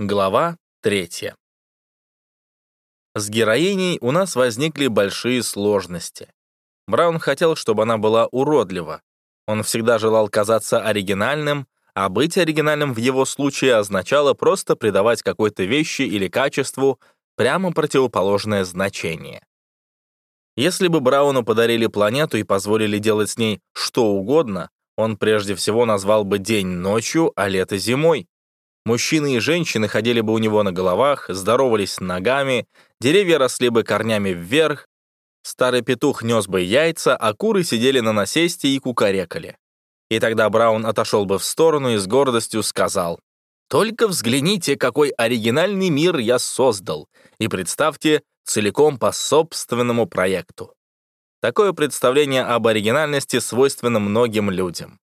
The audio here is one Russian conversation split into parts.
Глава третья. С героиней у нас возникли большие сложности. Браун хотел, чтобы она была уродлива. Он всегда желал казаться оригинальным, а быть оригинальным в его случае означало просто придавать какой-то вещи или качеству прямо противоположное значение. Если бы Брауну подарили планету и позволили делать с ней что угодно, он прежде всего назвал бы день ночью, а лето зимой. Мужчины и женщины ходили бы у него на головах, здоровались ногами, деревья росли бы корнями вверх, старый петух нес бы яйца, а куры сидели на насесте и кукарекали. И тогда Браун отошел бы в сторону и с гордостью сказал, «Только взгляните, какой оригинальный мир я создал, и представьте, целиком по собственному проекту». Такое представление об оригинальности свойственно многим людям.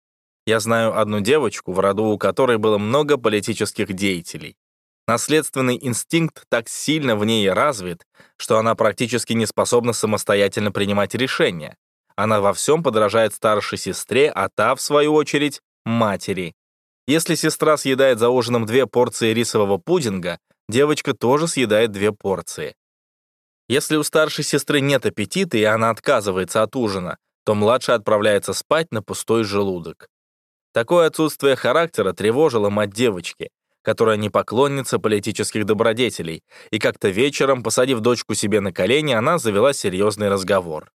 Я знаю одну девочку, в роду у которой было много политических деятелей. Наследственный инстинкт так сильно в ней развит, что она практически не способна самостоятельно принимать решения. Она во всем подражает старшей сестре, а та, в свою очередь, матери. Если сестра съедает за ужином две порции рисового пудинга, девочка тоже съедает две порции. Если у старшей сестры нет аппетита и она отказывается от ужина, то младшая отправляется спать на пустой желудок. Такое отсутствие характера тревожило мать девочки, которая не поклонница политических добродетелей, и как-то вечером, посадив дочку себе на колени, она завела серьезный разговор.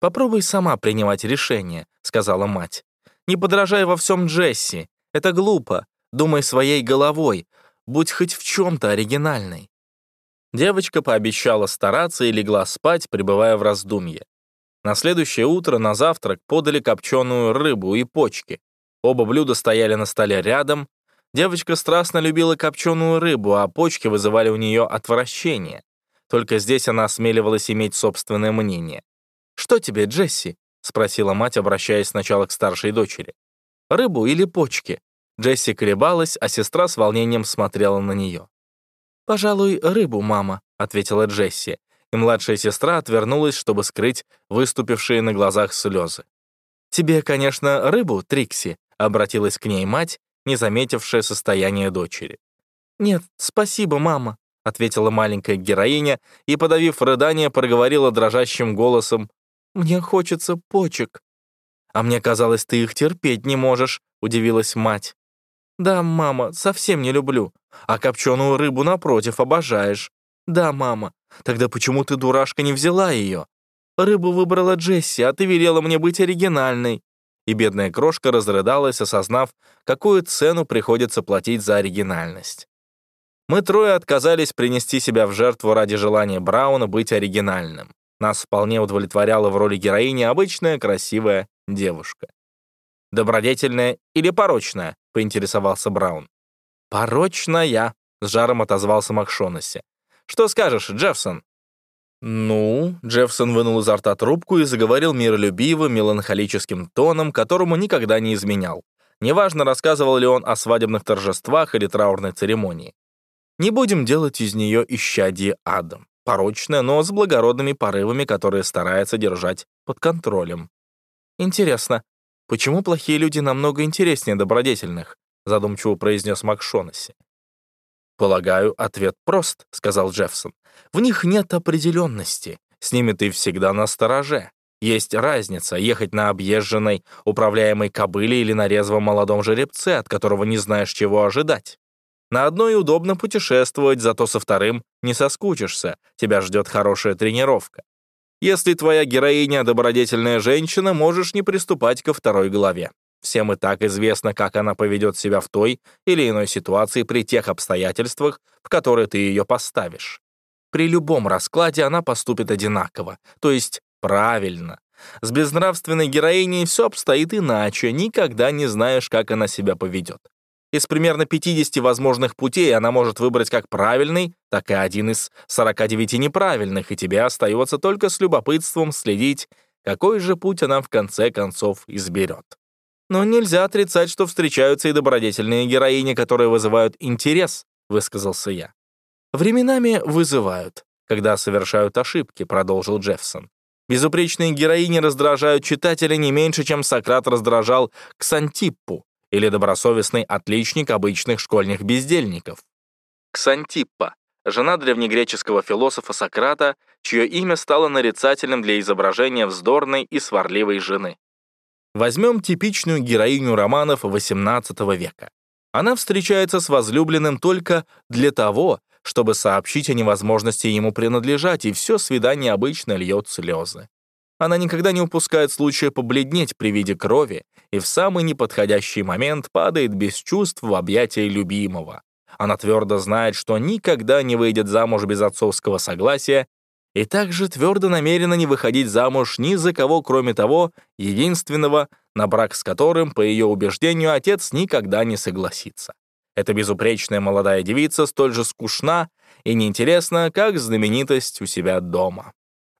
«Попробуй сама принимать решение», — сказала мать. «Не подражай во всем Джесси. Это глупо. Думай своей головой. Будь хоть в чем-то оригинальной». Девочка пообещала стараться и легла спать, пребывая в раздумье. На следующее утро на завтрак подали копченую рыбу и почки. Оба блюда стояли на столе рядом. Девочка страстно любила копченую рыбу, а почки вызывали у нее отвращение. Только здесь она осмеливалась иметь собственное мнение. «Что тебе, Джесси?» — спросила мать, обращаясь сначала к старшей дочери. «Рыбу или почки?» Джесси колебалась, а сестра с волнением смотрела на нее. «Пожалуй, рыбу, мама», — ответила Джесси, и младшая сестра отвернулась, чтобы скрыть выступившие на глазах слезы. «Тебе, конечно, рыбу, Трикси», — обратилась к ней мать, не заметившая состояние дочери. «Нет, спасибо, мама», — ответила маленькая героиня и, подавив рыдание, проговорила дрожащим голосом. «Мне хочется почек». «А мне казалось, ты их терпеть не можешь», — удивилась мать. «Да, мама, совсем не люблю. А копченую рыбу, напротив, обожаешь». «Да, мама. Тогда почему ты, дурашка, не взяла ее?» «Рыбу выбрала Джесси, а ты велела мне быть оригинальной» и бедная крошка разрыдалась, осознав, какую цену приходится платить за оригинальность. Мы трое отказались принести себя в жертву ради желания Брауна быть оригинальным. Нас вполне удовлетворяла в роли героини обычная красивая девушка. «Добродетельная или порочная?» — поинтересовался Браун. «Порочная», — с жаром отозвался Макшонесси. «Что скажешь, Джеффсон?» «Ну?» — Джеффсон вынул изо рта трубку и заговорил миролюбивым, меланхолическим тоном, которому никогда не изменял. Неважно, рассказывал ли он о свадебных торжествах или траурной церемонии. Не будем делать из нее исчадие адом. Порочное, но с благородными порывами, которые старается держать под контролем. «Интересно, почему плохие люди намного интереснее добродетельных?» задумчиво произнес Макшонесси. «Полагаю, ответ прост», — сказал Джеффсон. «В них нет определенности. С ними ты всегда на стороже. Есть разница ехать на объезженной, управляемой кобыле или на резвом молодом жеребце, от которого не знаешь, чего ожидать. На одной удобно путешествовать, зато со вторым не соскучишься, тебя ждет хорошая тренировка. Если твоя героиня — добродетельная женщина, можешь не приступать ко второй главе. Всем и так известно, как она поведет себя в той или иной ситуации при тех обстоятельствах, в которые ты ее поставишь. При любом раскладе она поступит одинаково, то есть правильно. С безнравственной героиней все обстоит иначе, никогда не знаешь, как она себя поведет. Из примерно 50 возможных путей она может выбрать как правильный, так и один из 49 неправильных, и тебе остается только с любопытством следить, какой же путь она в конце концов изберет. Но нельзя отрицать, что встречаются и добродетельные героини, которые вызывают интерес, высказался я. Временами вызывают, когда совершают ошибки, продолжил Джеффсон. Безупречные героини раздражают читателя не меньше, чем Сократ раздражал Ксантиппу или добросовестный отличник обычных школьных бездельников. Ксантиппа, жена древнегреческого философа Сократа, чье имя стало нарицательным для изображения вздорной и сварливой жены. Возьмем типичную героиню романов XVIII века. Она встречается с возлюбленным только для того, чтобы сообщить о невозможности ему принадлежать, и все свидание обычно льет слезы. Она никогда не упускает случая побледнеть при виде крови и в самый неподходящий момент падает без чувств в объятия любимого. Она твердо знает, что никогда не выйдет замуж без отцовского согласия и также твердо намерена не выходить замуж ни за кого, кроме того, единственного, на брак с которым, по ее убеждению, отец никогда не согласится. Эта безупречная молодая девица столь же скучна и неинтересна, как знаменитость у себя дома.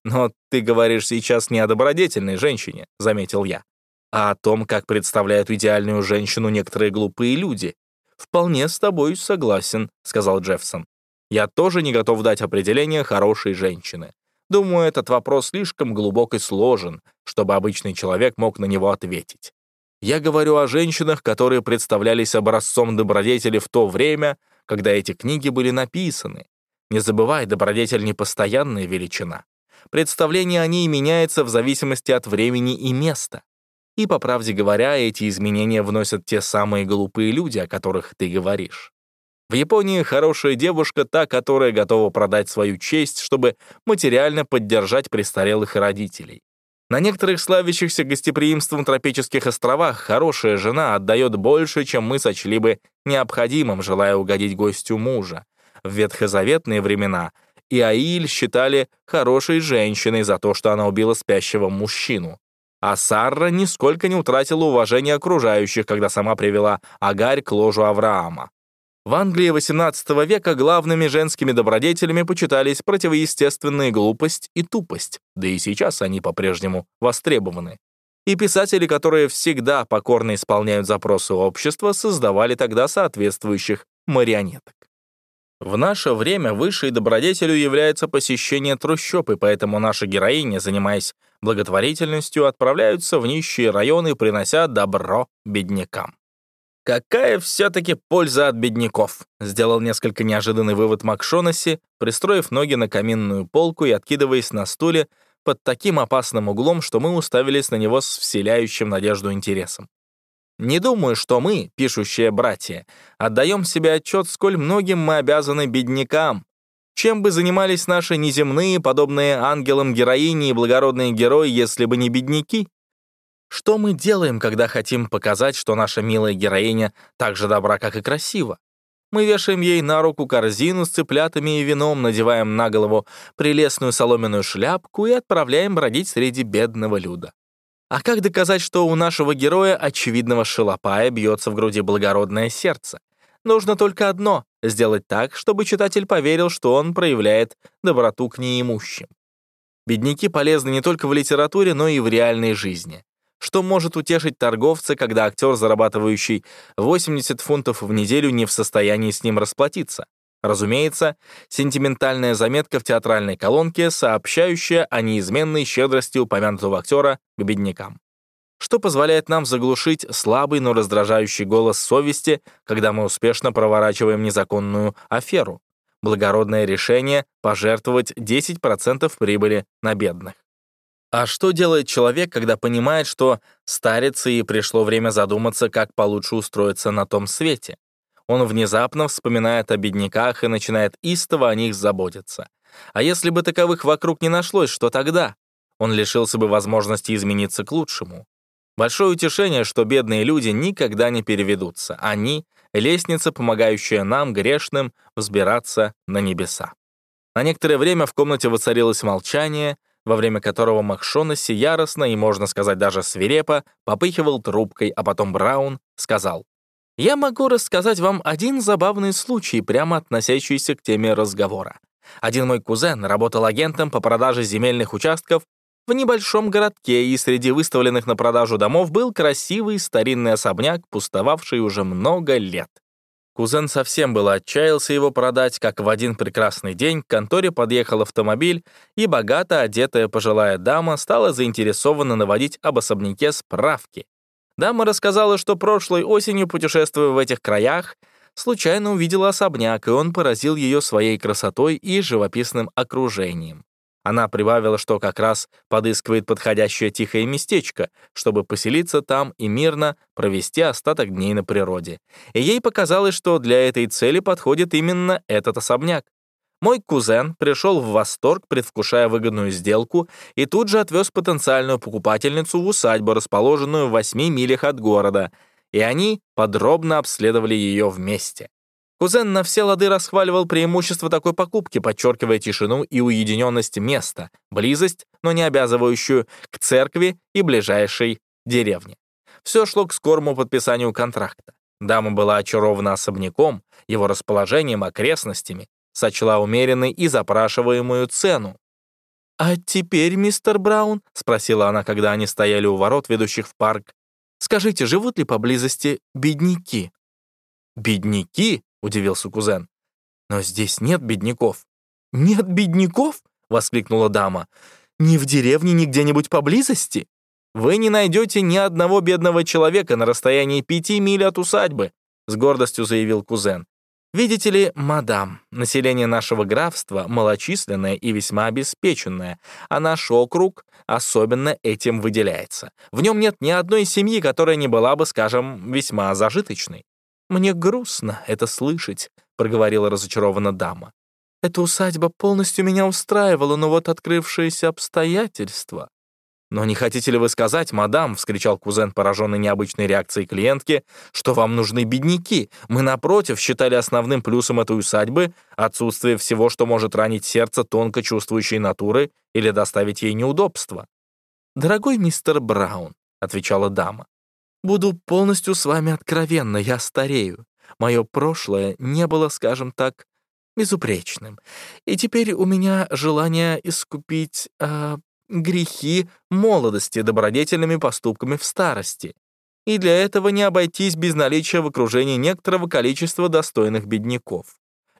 «Но ты говоришь сейчас не о добродетельной женщине», — заметил я, «а о том, как представляют идеальную женщину некоторые глупые люди. Вполне с тобой согласен», — сказал Джеффсон. «Я тоже не готов дать определение хорошей женщины. Думаю, этот вопрос слишком глубок и сложен, чтобы обычный человек мог на него ответить. Я говорю о женщинах, которые представлялись образцом добродетели в то время, когда эти книги были написаны. Не забывай, добродетель — непостоянная величина. Представление о ней меняется в зависимости от времени и места. И, по правде говоря, эти изменения вносят те самые глупые люди, о которых ты говоришь. В Японии хорошая девушка — та, которая готова продать свою честь, чтобы материально поддержать престарелых родителей. На некоторых славящихся гостеприимством тропических островах хорошая жена отдает больше, чем мы сочли бы необходимым, желая угодить гостю мужа. В ветхозаветные времена и Аиль считали хорошей женщиной за то, что она убила спящего мужчину. А Сарра нисколько не утратила уважения окружающих, когда сама привела Агарь к ложу Авраама. В Англии XVIII века главными женскими добродетелями почитались противоестественная глупость и тупость, да и сейчас они по-прежнему востребованы. И писатели, которые всегда покорно исполняют запросы общества, создавали тогда соответствующих марионеток. В наше время высшей добродетелью является посещение трущоб, и поэтому наши героини, занимаясь благотворительностью, отправляются в нищие районы, принося добро беднякам. «Какая все-таки польза от бедняков?» — сделал несколько неожиданный вывод Макшонаси, пристроив ноги на каминную полку и откидываясь на стуле под таким опасным углом, что мы уставились на него с вселяющим надежду интересом. Не думаю, что мы, пишущие братья, отдаем себе отчет, сколь многим мы обязаны беднякам. Чем бы занимались наши неземные, подобные ангелам героини и благородные герои, если бы не бедняки? Что мы делаем, когда хотим показать, что наша милая героиня так же добра, как и красива? Мы вешаем ей на руку корзину с цыплятами и вином, надеваем на голову прелестную соломенную шляпку и отправляем бродить среди бедного люда. А как доказать, что у нашего героя, очевидного шалопая, бьется в груди благородное сердце? Нужно только одно — сделать так, чтобы читатель поверил, что он проявляет доброту к неимущим. Бедняки полезны не только в литературе, но и в реальной жизни. Что может утешить торговца, когда актер, зарабатывающий 80 фунтов в неделю, не в состоянии с ним расплатиться? Разумеется, сентиментальная заметка в театральной колонке, сообщающая о неизменной щедрости упомянутого актера к беднякам. Что позволяет нам заглушить слабый, но раздражающий голос совести, когда мы успешно проворачиваем незаконную аферу. Благородное решение пожертвовать 10% прибыли на бедных. А что делает человек, когда понимает, что старится и пришло время задуматься, как получше устроиться на том свете? он внезапно вспоминает о бедняках и начинает истово о них заботиться. А если бы таковых вокруг не нашлось, что тогда? Он лишился бы возможности измениться к лучшему. Большое утешение, что бедные люди никогда не переведутся. Они — лестница, помогающая нам, грешным, взбираться на небеса. На некоторое время в комнате воцарилось молчание, во время которого Махшонесси яростно и, можно сказать, даже свирепо попыхивал трубкой, а потом Браун сказал, я могу рассказать вам один забавный случай, прямо относящийся к теме разговора. Один мой кузен работал агентом по продаже земельных участков в небольшом городке, и среди выставленных на продажу домов был красивый старинный особняк, пустовавший уже много лет. Кузен совсем было отчаялся его продать, как в один прекрасный день к конторе подъехал автомобиль, и богато одетая пожилая дама стала заинтересована наводить об особняке справки. Дама рассказала, что прошлой осенью, путешествуя в этих краях, случайно увидела особняк, и он поразил ее своей красотой и живописным окружением. Она прибавила, что как раз подыскивает подходящее тихое местечко, чтобы поселиться там и мирно провести остаток дней на природе. И ей показалось, что для этой цели подходит именно этот особняк. Мой кузен пришел в восторг, предвкушая выгодную сделку, и тут же отвез потенциальную покупательницу в усадьбу, расположенную в восьми милях от города, и они подробно обследовали ее вместе. Кузен на все лады расхваливал преимущество такой покупки, подчеркивая тишину и уединенность места, близость, но не обязывающую, к церкви и ближайшей деревне. Все шло к скорому подписанию контракта. Дама была очарована особняком, его расположением, окрестностями, сочла умеренной и запрашиваемую цену. «А теперь, мистер Браун?» — спросила она, когда они стояли у ворот, ведущих в парк. «Скажите, живут ли поблизости бедняки?» «Бедняки?» Удивился кузен. «Но здесь нет бедняков». «Нет бедняков?» — воскликнула дама. «Ни в деревне, ни где-нибудь поблизости? Вы не найдете ни одного бедного человека на расстоянии пяти миль от усадьбы», — с гордостью заявил кузен. «Видите ли, мадам, население нашего графства малочисленное и весьма обеспеченное, а наш округ особенно этим выделяется. В нем нет ни одной семьи, которая не была бы, скажем, весьма зажиточной. «Мне грустно это слышать», — проговорила разочарованно дама. «Эта усадьба полностью меня устраивала, но вот открывшиеся обстоятельства...» «Но не хотите ли вы сказать, мадам?» — вскричал кузен, пораженный необычной реакцией клиентки, «что вам нужны бедняки. Мы, напротив, считали основным плюсом этой усадьбы отсутствие всего, что может ранить сердце тонко чувствующей натуры или доставить ей неудобства». «Дорогой мистер Браун», — отвечала дама, Буду полностью с вами откровенна, я старею. Мое прошлое не было, скажем так, безупречным. И теперь у меня желание искупить э, грехи молодости добродетельными поступками в старости. И для этого не обойтись без наличия в окружении некоторого количества достойных бедняков.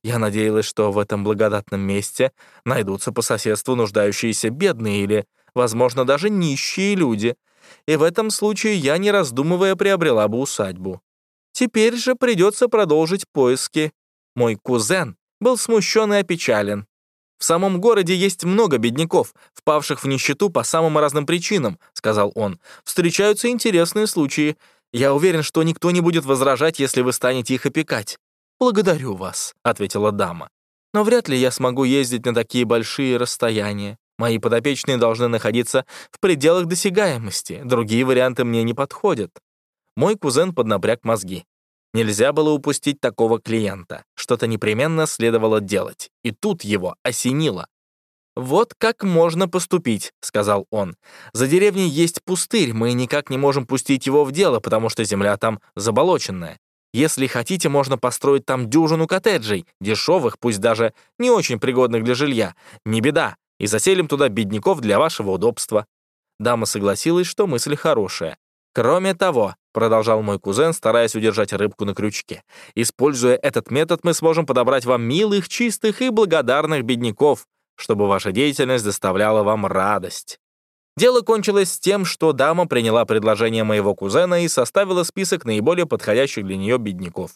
Я надеялась, что в этом благодатном месте найдутся по соседству нуждающиеся бедные или, возможно, даже нищие люди — и в этом случае я, не раздумывая, приобрела бы усадьбу. Теперь же придется продолжить поиски. Мой кузен был смущен и опечален. «В самом городе есть много бедняков, впавших в нищету по самым разным причинам», — сказал он. «Встречаются интересные случаи. Я уверен, что никто не будет возражать, если вы станете их опекать». «Благодарю вас», — ответила дама. «Но вряд ли я смогу ездить на такие большие расстояния. Мои подопечные должны находиться в пределах досягаемости, другие варианты мне не подходят. Мой кузен поднапряг мозги. Нельзя было упустить такого клиента. Что-то непременно следовало делать. И тут его осенило. «Вот как можно поступить», — сказал он. «За деревней есть пустырь, мы никак не можем пустить его в дело, потому что земля там заболоченная. Если хотите, можно построить там дюжину коттеджей, дешевых, пусть даже не очень пригодных для жилья. Не беда, и заселим туда бедняков для вашего удобства». Дама согласилась, что мысль хорошая. «Кроме того», — продолжал мой кузен, стараясь удержать рыбку на крючке, «используя этот метод, мы сможем подобрать вам милых, чистых и благодарных бедняков, чтобы ваша деятельность доставляла вам радость». Дело кончилось с тем, что дама приняла предложение моего кузена и составила список наиболее подходящих для нее бедняков.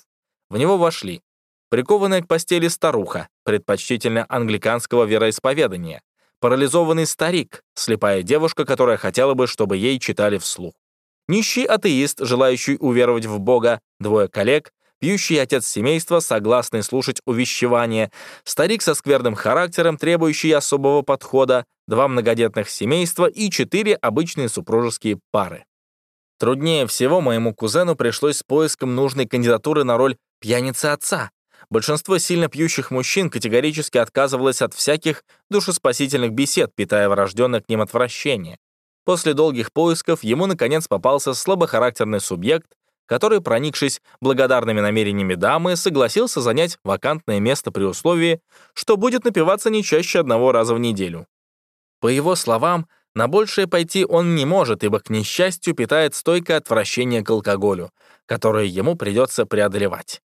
В него вошли прикованная к постели старуха, предпочтительно англиканского вероисповедания, парализованный старик, слепая девушка, которая хотела бы, чтобы ей читали вслух. Нищий атеист, желающий уверовать в Бога, двое коллег, пьющий отец семейства, согласный слушать увещевания, старик со скверным характером, требующий особого подхода, два многодетных семейства и четыре обычные супружеские пары. Труднее всего моему кузену пришлось с поиском нужной кандидатуры на роль пьяницы отца, Большинство сильно пьющих мужчин категорически отказывалось от всяких душеспасительных бесед, питая врожденное к ним отвращение. После долгих поисков ему, наконец, попался слабохарактерный субъект, который, проникшись благодарными намерениями дамы, согласился занять вакантное место при условии, что будет напиваться не чаще одного раза в неделю. По его словам, на большее пойти он не может, ибо, к несчастью, питает стойкое отвращение к алкоголю, которое ему придется преодолевать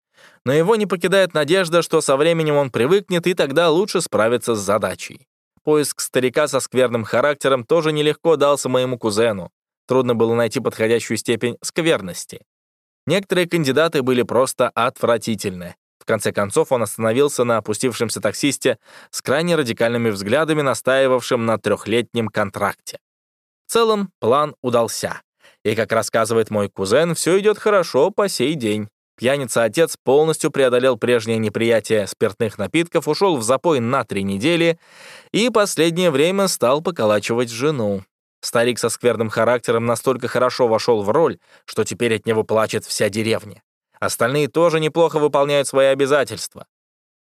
но его не покидает надежда, что со временем он привыкнет и тогда лучше справится с задачей. Поиск старика со скверным характером тоже нелегко дался моему кузену. Трудно было найти подходящую степень скверности. Некоторые кандидаты были просто отвратительны. В конце концов он остановился на опустившемся таксисте с крайне радикальными взглядами, настаивавшем на трехлетнем контракте. В целом, план удался. И, как рассказывает мой кузен, все идет хорошо по сей день. Пьяница-отец полностью преодолел прежнее неприятие спиртных напитков, ушел в запой на три недели и последнее время стал поколачивать жену. Старик со скверным характером настолько хорошо вошел в роль, что теперь от него плачет вся деревня. Остальные тоже неплохо выполняют свои обязательства.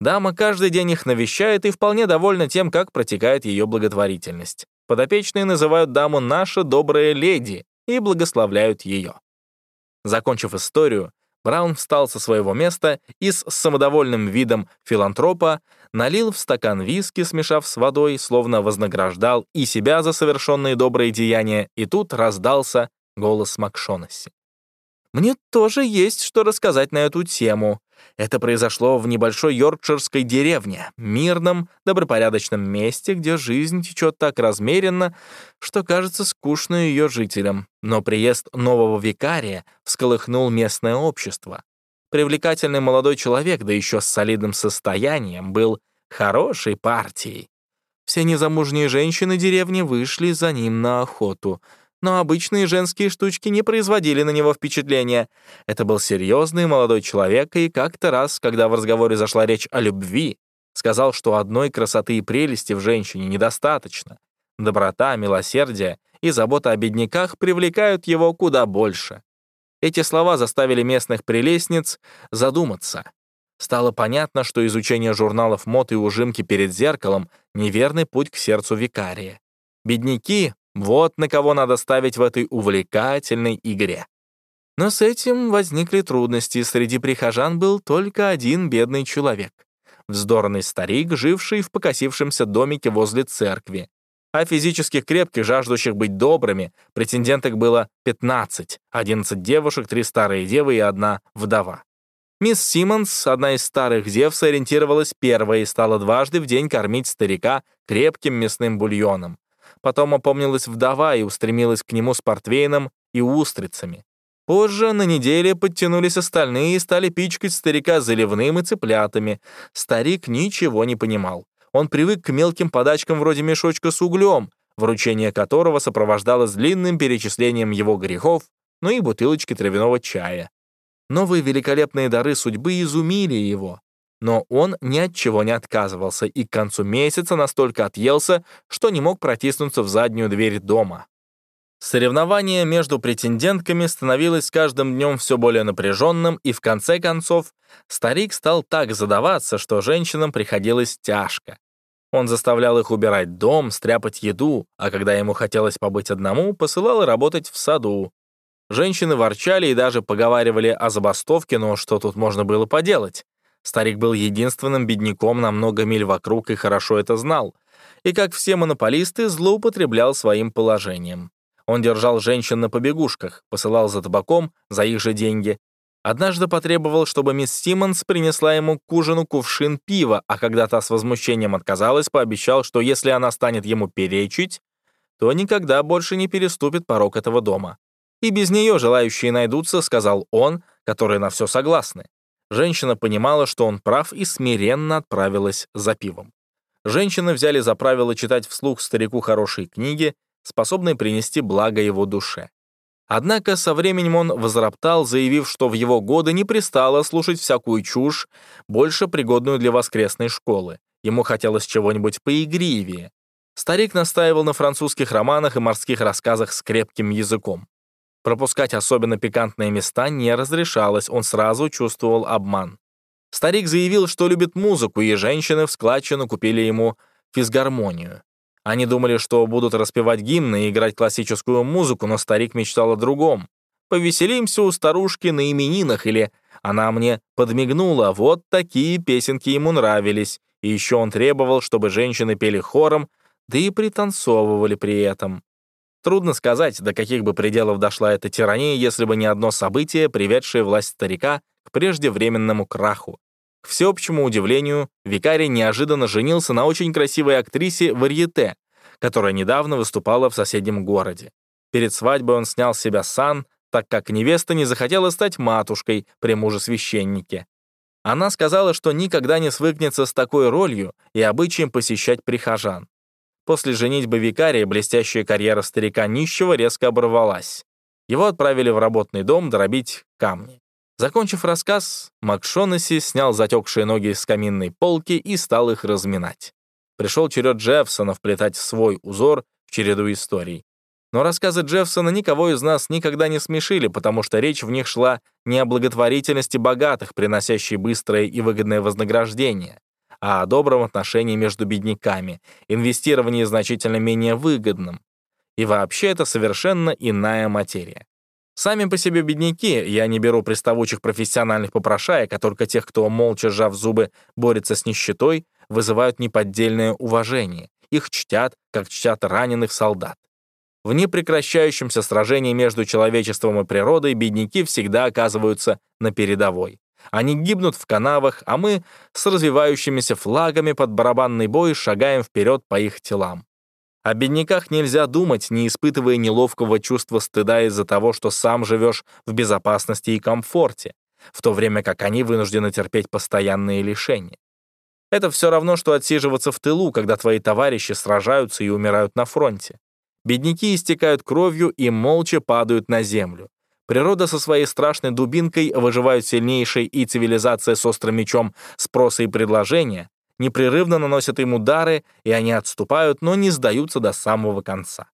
Дама каждый день их навещает и вполне довольна тем, как протекает ее благотворительность. Подопечные называют даму «наша добрая леди» и благословляют ее. Закончив историю, Браун встал со своего места и с самодовольным видом филантропа налил в стакан виски, смешав с водой, словно вознаграждал и себя за совершенные добрые деяния, и тут раздался голос Макшонесси. «Мне тоже есть что рассказать на эту тему. Это произошло в небольшой йоркширской деревне, мирном, добропорядочном месте, где жизнь течет так размеренно, что кажется скучно ее жителям. Но приезд нового викария всколыхнул местное общество. Привлекательный молодой человек, да еще с солидным состоянием, был хорошей партией. Все незамужние женщины деревни вышли за ним на охоту — но обычные женские штучки не производили на него впечатления. Это был серьезный молодой человек, и как-то раз, когда в разговоре зашла речь о любви, сказал, что одной красоты и прелести в женщине недостаточно. Доброта, милосердие и забота о бедняках привлекают его куда больше. Эти слова заставили местных прелестниц задуматься. Стало понятно, что изучение журналов мод и ужимки перед зеркалом — неверный путь к сердцу викария. Бедняки вот на кого надо ставить в этой увлекательной игре. Но с этим возникли трудности. Среди прихожан был только один бедный человек. Вздорный старик, живший в покосившемся домике возле церкви. А физических крепких, жаждущих быть добрыми, претенденток было 15, 11 девушек, три старые девы и одна вдова. Мисс Симмонс, одна из старых дев, сориентировалась первой и стала дважды в день кормить старика крепким мясным бульоном. Потом опомнилась вдова и устремилась к нему с портвейном и устрицами. Позже на неделе подтянулись остальные и стали пичкать старика заливным и цыплятами. Старик ничего не понимал. Он привык к мелким подачкам вроде мешочка с углем, вручение которого сопровождалось длинным перечислением его грехов, ну и бутылочки травяного чая. Новые великолепные дары судьбы изумили его. Но он ни от чего не отказывался и к концу месяца настолько отъелся, что не мог протиснуться в заднюю дверь дома. Соревнование между претендентками становилось с каждым днем все более напряженным, и в конце концов старик стал так задаваться, что женщинам приходилось тяжко. Он заставлял их убирать дом, стряпать еду, а когда ему хотелось побыть одному, посылал работать в саду. Женщины ворчали и даже поговаривали о забастовке, но что тут можно было поделать? Старик был единственным бедняком на много миль вокруг и хорошо это знал. И, как все монополисты, злоупотреблял своим положением. Он держал женщин на побегушках, посылал за табаком, за их же деньги. Однажды потребовал, чтобы мисс Симмонс принесла ему к ужину кувшин пива, а когда та с возмущением отказалась, пообещал, что если она станет ему перечить, то никогда больше не переступит порог этого дома. И без нее желающие найдутся, сказал он, которые на все согласны. Женщина понимала, что он прав, и смиренно отправилась за пивом. Женщины взяли за правило читать вслух старику хорошие книги, способные принести благо его душе. Однако со временем он возроптал, заявив, что в его годы не пристало слушать всякую чушь, больше пригодную для воскресной школы. Ему хотелось чего-нибудь поигривее. Старик настаивал на французских романах и морских рассказах с крепким языком. Пропускать особенно пикантные места не разрешалось, он сразу чувствовал обман. Старик заявил, что любит музыку, и женщины в складчину купили ему физгармонию. Они думали, что будут распевать гимны и играть классическую музыку, но старик мечтал о другом. «Повеселимся у старушки на именинах» или «Она мне подмигнула». Вот такие песенки ему нравились. И еще он требовал, чтобы женщины пели хором, да и пританцовывали при этом. Трудно сказать, до каких бы пределов дошла эта тирания, если бы не одно событие, приведшее власть старика к преждевременному краху. К всеобщему удивлению, викарий неожиданно женился на очень красивой актрисе Варьете, которая недавно выступала в соседнем городе. Перед свадьбой он снял с себя сан, так как невеста не захотела стать матушкой при муже-священнике. Она сказала, что никогда не свыкнется с такой ролью и обычаем посещать прихожан. После женитьбы викария блестящая карьера старика нищего резко оборвалась. Его отправили в работный дом дробить камни. Закончив рассказ, Макшонесси снял затекшие ноги с каминной полки и стал их разминать. Пришел черед Джеффсона вплетать свой узор в череду историй. Но рассказы Джеффсона никого из нас никогда не смешили, потому что речь в них шла не о благотворительности богатых, приносящей быстрое и выгодное вознаграждение, а о добром отношении между бедняками, инвестировании значительно менее выгодном. И вообще это совершенно иная материя. Сами по себе бедняки, я не беру приставучих профессиональных попрошаек, а только тех, кто, молча сжав зубы, борется с нищетой, вызывают неподдельное уважение. Их чтят, как чтят раненых солдат. В непрекращающемся сражении между человечеством и природой бедняки всегда оказываются на передовой. Они гибнут в канавах, а мы с развивающимися флагами под барабанный бой шагаем вперед по их телам. О бедняках нельзя думать, не испытывая неловкого чувства стыда из-за того, что сам живешь в безопасности и комфорте, в то время как они вынуждены терпеть постоянные лишения. Это все равно, что отсиживаться в тылу, когда твои товарищи сражаются и умирают на фронте. Бедняки истекают кровью и молча падают на землю. Природа со своей страшной дубинкой выживают сильнейшей и цивилизация с острым мечом спроса и предложения, непрерывно наносят им удары, и они отступают, но не сдаются до самого конца.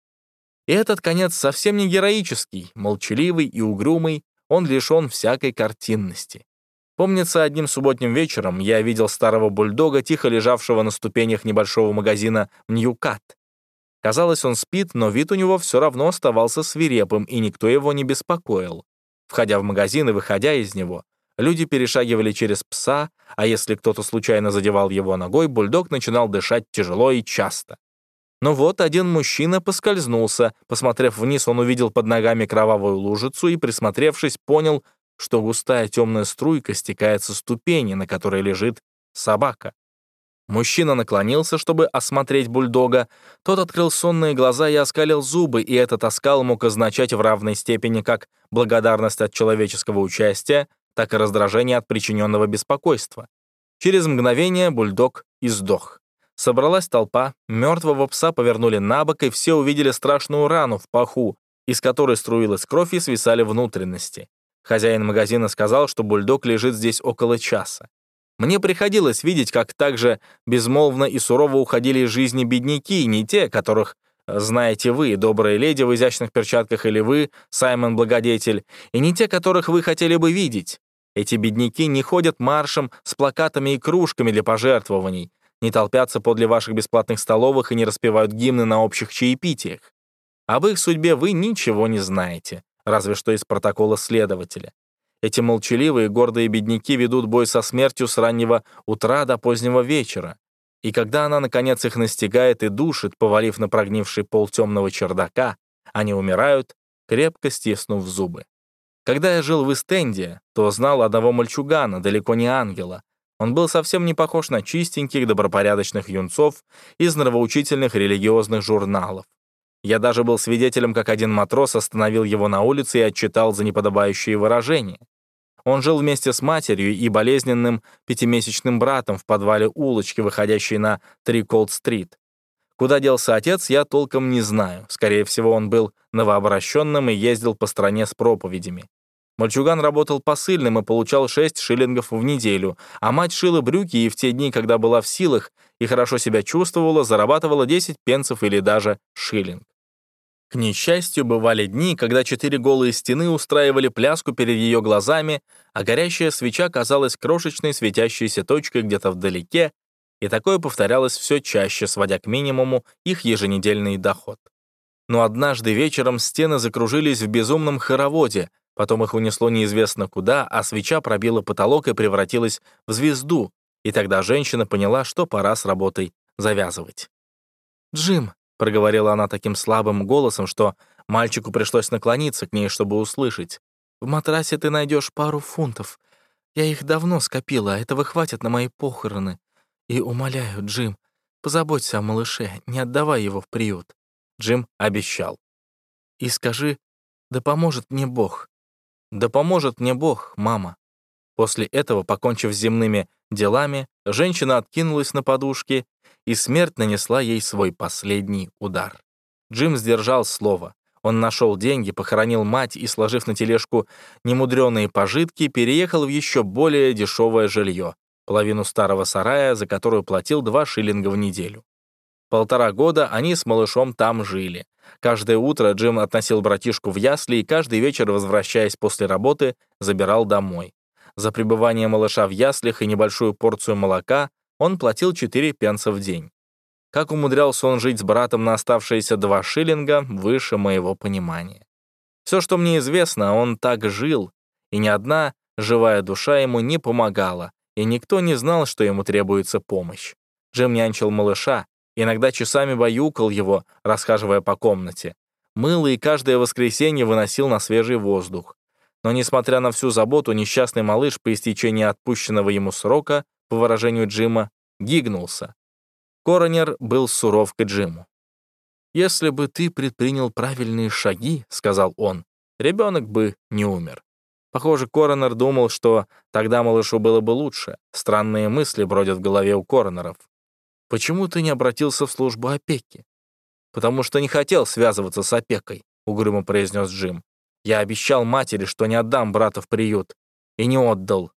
И этот конец совсем не героический, молчаливый и угрюмый, он лишен всякой картинности. Помнится, одним субботним вечером я видел старого бульдога, тихо лежавшего на ступенях небольшого магазина Ньюкат. Казалось, он спит, но вид у него все равно оставался свирепым, и никто его не беспокоил. Входя в магазин и выходя из него, люди перешагивали через пса, а если кто-то случайно задевал его ногой, бульдог начинал дышать тяжело и часто. Но вот один мужчина поскользнулся. Посмотрев вниз, он увидел под ногами кровавую лужицу и, присмотревшись, понял, что густая темная струйка стекает со ступени, на которой лежит собака. Мужчина наклонился, чтобы осмотреть бульдога. Тот открыл сонные глаза и оскалил зубы, и этот оскал мог означать в равной степени как благодарность от человеческого участия, так и раздражение от причиненного беспокойства. Через мгновение бульдог издох. Собралась толпа, мертвого пса повернули на бок, и все увидели страшную рану в паху, из которой струилась кровь и свисали внутренности. Хозяин магазина сказал, что бульдог лежит здесь около часа. Мне приходилось видеть, как также безмолвно и сурово уходили из жизни бедняки, не те, которых знаете вы, добрая леди в изящных перчатках, или вы, Саймон Благодетель, и не те, которых вы хотели бы видеть. Эти бедняки не ходят маршем с плакатами и кружками для пожертвований, не толпятся подле ваших бесплатных столовых и не распевают гимны на общих чаепитиях. Об их судьбе вы ничего не знаете, разве что из протокола следователя. Эти молчаливые, гордые бедняки ведут бой со смертью с раннего утра до позднего вечера. И когда она, наконец, их настигает и душит, повалив на прогнивший пол темного чердака, они умирают, крепко стиснув зубы. Когда я жил в Истенде, то знал одного мальчугана, далеко не ангела. Он был совсем не похож на чистеньких, добропорядочных юнцов из нравоучительных религиозных журналов. Я даже был свидетелем, как один матрос остановил его на улице и отчитал за неподобающие выражения. Он жил вместе с матерью и болезненным пятимесячным братом в подвале улочки, выходящей на Триколд-стрит. Куда делся отец, я толком не знаю. Скорее всего, он был новообращенным и ездил по стране с проповедями. Мальчуган работал посыльным и получал 6 шиллингов в неделю, а мать шила брюки и в те дни, когда была в силах и хорошо себя чувствовала, зарабатывала 10 пенсов или даже шиллинг. К несчастью, бывали дни, когда четыре голые стены устраивали пляску перед ее глазами, а горящая свеча казалась крошечной светящейся точкой где-то вдалеке, и такое повторялось все чаще, сводя к минимуму их еженедельный доход. Но однажды вечером стены закружились в безумном хороводе, потом их унесло неизвестно куда, а свеча пробила потолок и превратилась в звезду, и тогда женщина поняла, что пора с работой завязывать. «Джим», — проговорила она таким слабым голосом, что мальчику пришлось наклониться к ней, чтобы услышать. «В матрасе ты найдешь пару фунтов. Я их давно скопила, а этого хватит на мои похороны. И умоляю, Джим, позаботься о малыше, не отдавай его в приют». Джим обещал. «И скажи «Да поможет мне Бог! Да поможет мне Бог, мама!» После этого, покончив с земными делами, женщина откинулась на подушке, и смерть нанесла ей свой последний удар. Джим сдержал слово. Он нашел деньги, похоронил мать и, сложив на тележку немудреные пожитки, переехал в еще более дешевое жилье, половину старого сарая, за которую платил два шиллинга в неделю. Полтора года они с малышом там жили. Каждое утро Джим относил братишку в ясли и каждый вечер, возвращаясь после работы, забирал домой. За пребывание малыша в яслях и небольшую порцию молока он платил 4 пенса в день. Как умудрялся он жить с братом на оставшиеся два шиллинга, выше моего понимания. Все, что мне известно, он так жил, и ни одна живая душа ему не помогала, и никто не знал, что ему требуется помощь. Джим нянчил малыша, иногда часами баюкал его, расхаживая по комнате. Мыл и каждое воскресенье выносил на свежий воздух. Но, несмотря на всю заботу, несчастный малыш по истечении отпущенного ему срока, по выражению Джима, гигнулся. Коронер был суров к Джиму. «Если бы ты предпринял правильные шаги, — сказал он, — ребенок бы не умер». Похоже, Коронер думал, что тогда малышу было бы лучше. Странные мысли бродят в голове у Коронеров. «Почему ты не обратился в службу опеки?» «Потому что не хотел связываться с опекой», — угрюмо произнес Джим. «Я обещал матери, что не отдам брата в приют. И не отдал».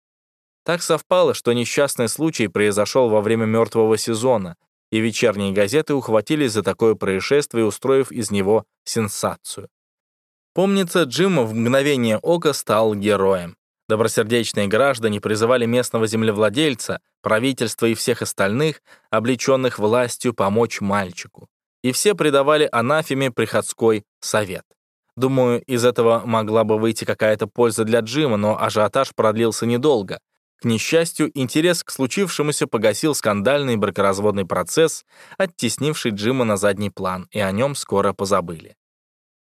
Так совпало, что несчастный случай произошел во время мертвого сезона, и вечерние газеты ухватились за такое происшествие, устроив из него сенсацию. Помнится, Джим в мгновение ока стал героем. Добросердечные граждане призывали местного землевладельца, правительства и всех остальных, облеченных властью, помочь мальчику. И все придавали анафеме приходской совет. Думаю, из этого могла бы выйти какая-то польза для Джима, но ажиотаж продлился недолго. К несчастью, интерес к случившемуся погасил скандальный бракоразводный процесс, оттеснивший Джима на задний план, и о нем скоро позабыли.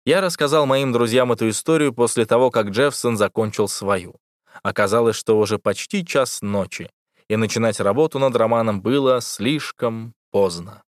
Я рассказал моим друзьям эту историю после того, как Джеффсон закончил свою. Оказалось, что уже почти час ночи, и начинать работу над романом было слишком поздно.